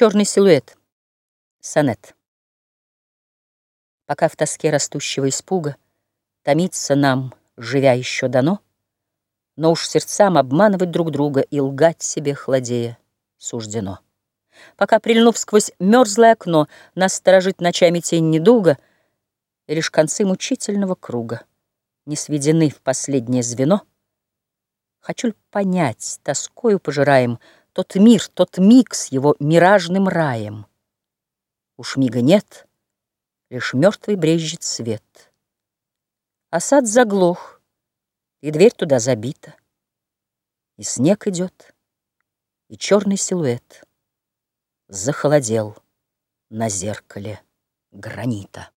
Черный силуэт. Сонет. Пока в тоске растущего испуга Томиться нам, живя еще дано, Но уж сердцам обманывать друг друга И лгать себе хладея суждено. Пока, прильнув сквозь мерзлое окно, Нас сторожит ночами тень недуга, И лишь концы мучительного круга Не сведены в последнее звено, Хочу ль понять, тоскою пожираем Тот мир, тот миг с его миражным раем. Уж мига нет, лишь мертвый брежет свет. А сад заглох, и дверь туда забита, И снег идет, и черный силуэт Захолодел на зеркале гранита.